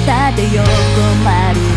たで横丸バ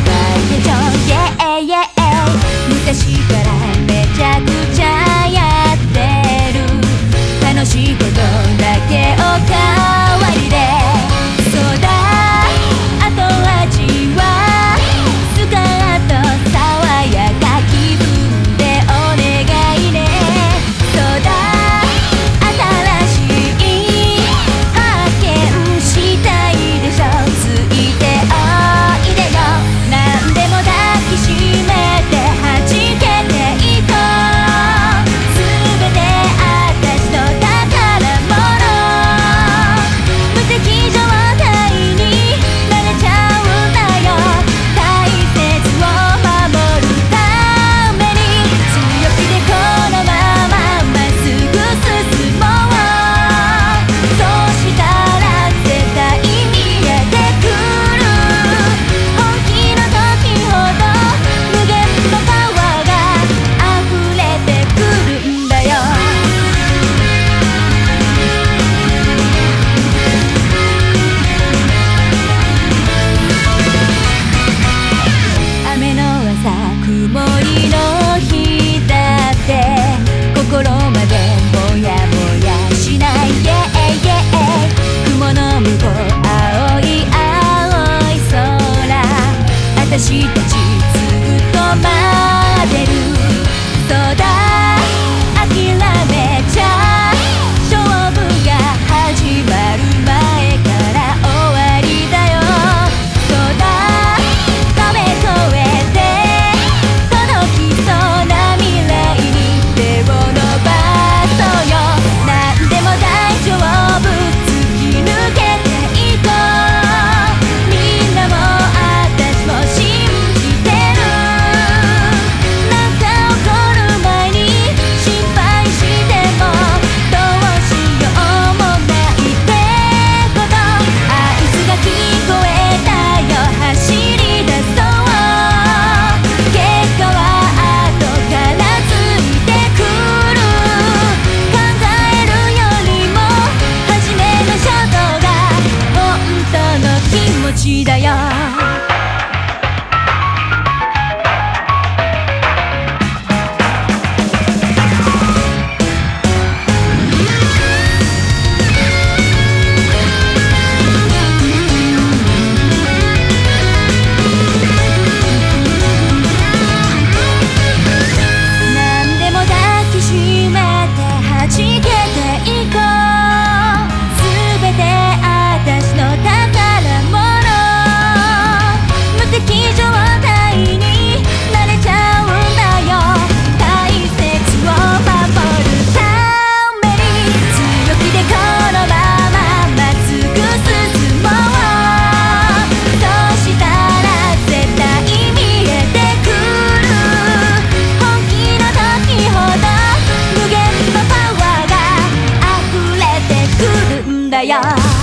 ದಯಾ 거야.